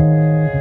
嗯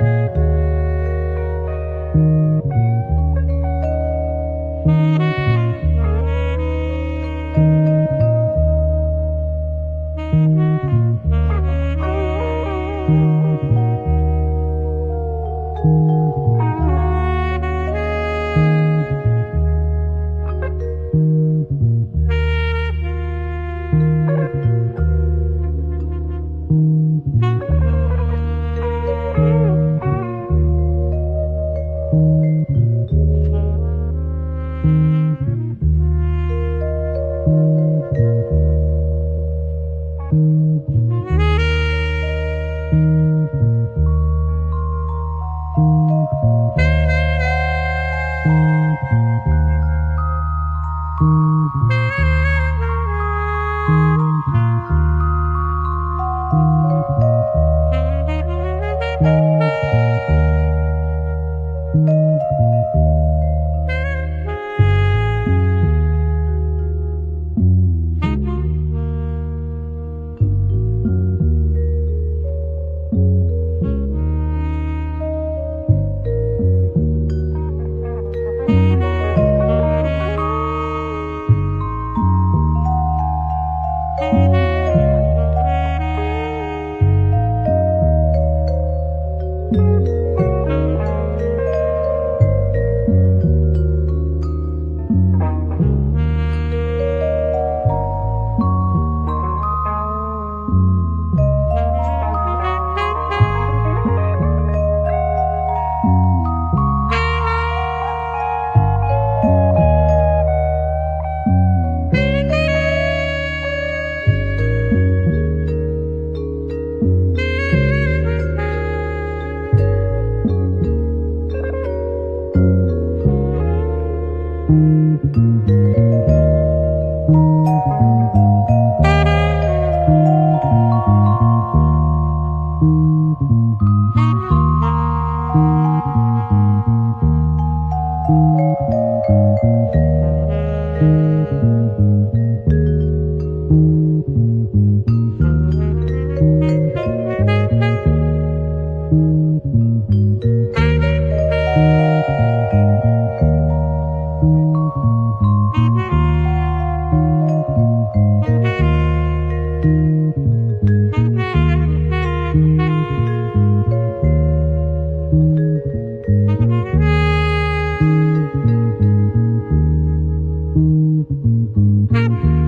thank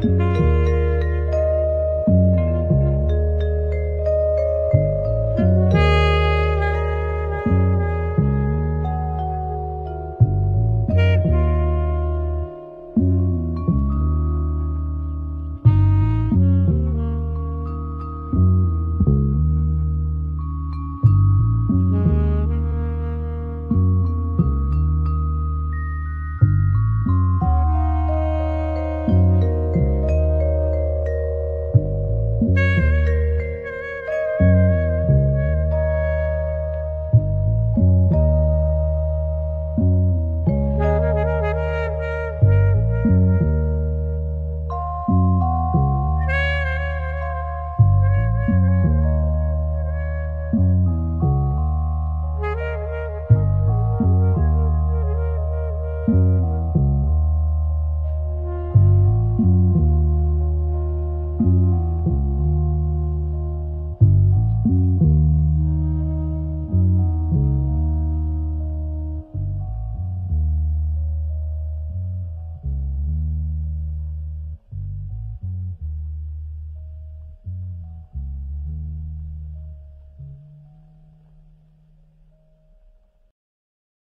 Música